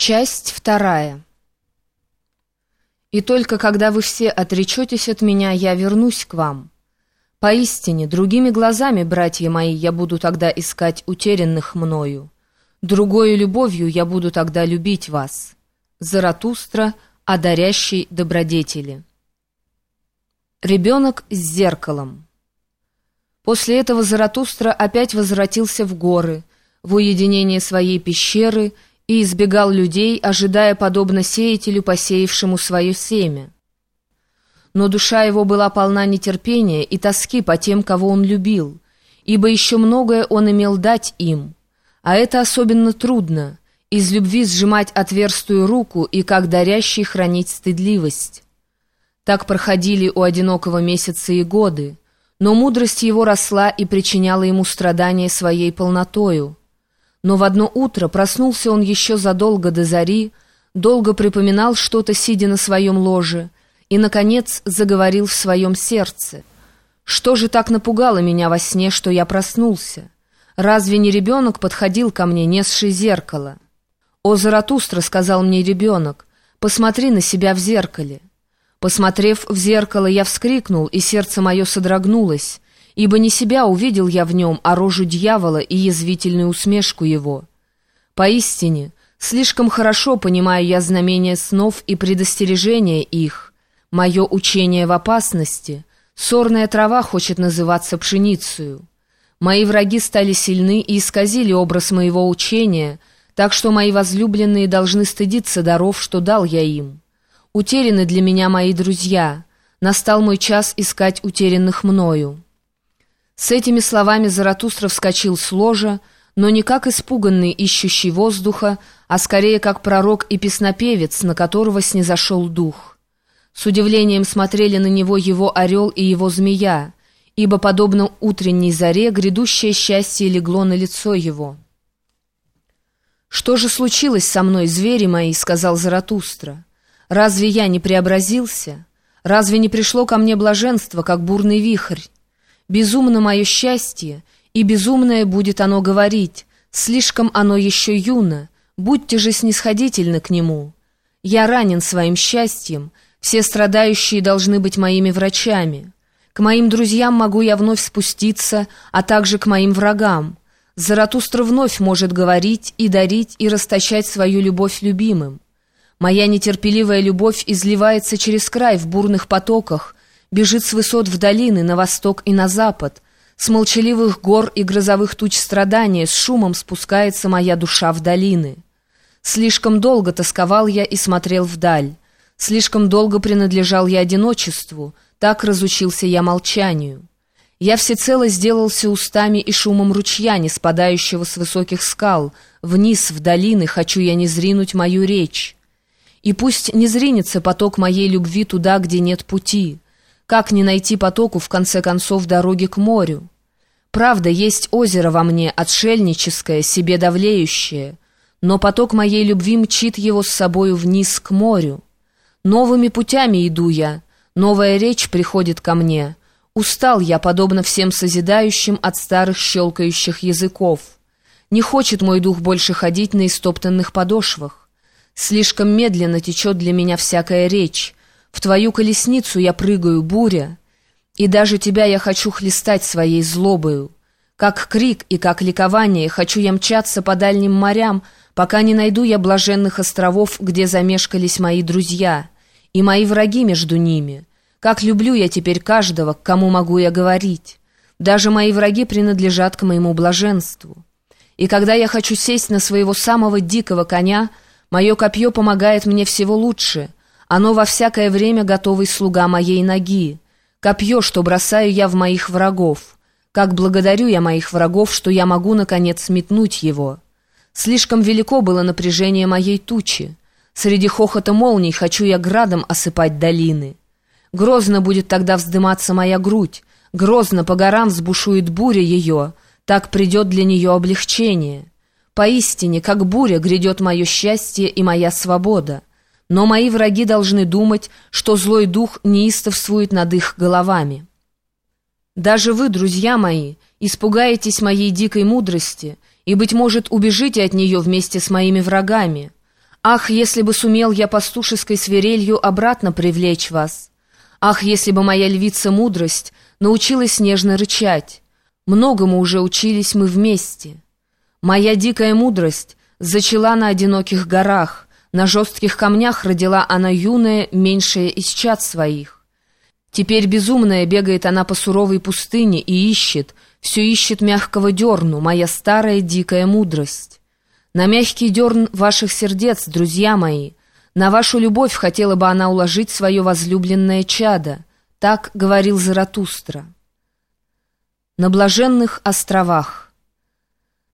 Часть вторая. «И только когда вы все отречетесь от меня, я вернусь к вам. Поистине, другими глазами, братья мои, я буду тогда искать утерянных мною. Другою любовью я буду тогда любить вас. Заратустра, одарящий добродетели». Ребенок с зеркалом. После этого Заратустра опять возвратился в горы, в уединение своей пещеры и избегал людей, ожидая подобно сеятелю, посеявшему свое семя. Но душа его была полна нетерпения и тоски по тем, кого он любил, ибо еще многое он имел дать им, а это особенно трудно — из любви сжимать отверстую руку и, как дарящий, хранить стыдливость. Так проходили у одинокого месяца и годы, но мудрость его росла и причиняла ему страдания своей полнотою. Но в одно утро проснулся он еще задолго до зари, долго припоминал что-то, сидя на своем ложе, и, наконец, заговорил в своем сердце. «Что же так напугало меня во сне, что я проснулся? Разве не ребенок подходил ко мне, несший зеркало?» «О, Заратустра», — сказал мне ребенок, — «посмотри на себя в зеркале». Посмотрев в зеркало, я вскрикнул, и сердце мое содрогнулось, ибо не себя увидел я в нем, а рожу дьявола и язвительную усмешку его. Поистине, слишком хорошо понимаю я знамения снов и предостережения их. Мое учение в опасности, сорная трава хочет называться пшеницею. Мои враги стали сильны и исказили образ моего учения, так что мои возлюбленные должны стыдиться даров, что дал я им». Утеряны для меня мои друзья. Настал мой час искать утерянных мною». С этими словами Заратустра вскочил с ложа, но не как испуганный, ищущий воздуха, а скорее как пророк и песнопевец, на которого снизошел дух. С удивлением смотрели на него его орел и его змея, ибо, подобно утренней заре, грядущее счастье легло на лицо его. «Что же случилось со мной, звери мои?» — сказал Заратустра. Разве я не преобразился? Разве не пришло ко мне блаженство, как бурный вихрь? Безумно мое счастье, и безумное будет оно говорить, слишком оно еще юно, будьте же снисходительны к нему. Я ранен своим счастьем, все страдающие должны быть моими врачами. К моим друзьям могу я вновь спуститься, а также к моим врагам. Заратустра вновь может говорить и дарить и расточать свою любовь любимым. Моя нетерпеливая любовь изливается через край в бурных потоках, бежит с высот в долины, на восток и на запад. С молчаливых гор и грозовых туч страдания с шумом спускается моя душа в долины. Слишком долго тосковал я и смотрел вдаль. Слишком долго принадлежал я одиночеству, так разучился я молчанию. Я всецело сделался устами и шумом ручья, не спадающего с высоких скал. Вниз, в долины, хочу я не зринуть мою речь. И пусть не зринется поток моей любви туда, где нет пути. Как не найти потоку, в конце концов, дороги к морю? Правда, есть озеро во мне, отшельническое, себе давлеющее, но поток моей любви мчит его с собою вниз к морю. Новыми путями иду я, новая речь приходит ко мне. Устал я, подобно всем созидающим от старых щелкающих языков. Не хочет мой дух больше ходить на истоптанных подошвах. Слишком медленно течет для меня всякая речь. В твою колесницу я прыгаю, буря, и даже тебя я хочу хлестать своей злобою. Как крик и как ликование хочу я мчаться по дальним морям, пока не найду я блаженных островов, где замешкались мои друзья, и мои враги между ними. Как люблю я теперь каждого, к кому могу я говорить. Даже мои враги принадлежат к моему блаженству. И когда я хочу сесть на своего самого дикого коня — Мое копье помогает мне всего лучше. Оно во всякое время готовый слуга моей ноги. Копье, что бросаю я в моих врагов. Как благодарю я моих врагов, что я могу, наконец, метнуть его. Слишком велико было напряжение моей тучи. Среди хохота молний хочу я градом осыпать долины. Грозно будет тогда вздыматься моя грудь, грозно по горам взбушует буря ее, так придет для нее облегчение. Поистине, как буря, грядет мое счастье и моя свобода. Но мои враги должны думать, что злой дух неистовствует над их головами. Даже вы, друзья мои, испугаетесь моей дикой мудрости и, быть может, убежите от нее вместе с моими врагами. Ах, если бы сумел я пастушеской свирелью обратно привлечь вас! Ах, если бы моя львица-мудрость научилась нежно рычать! Многому уже учились мы вместе. Моя дикая мудрость зачала на одиноких горах, на жестких камнях родила она юная, меньшая из чад своих. Теперь безумная бегает она по суровой пустыне и ищет, все ищет мягкого дерну, моя старая дикая мудрость. На мягкий дерн ваших сердец, друзья мои, на вашу любовь хотела бы она уложить свое возлюбленное чадо, так говорил Заратустра. На блаженных островах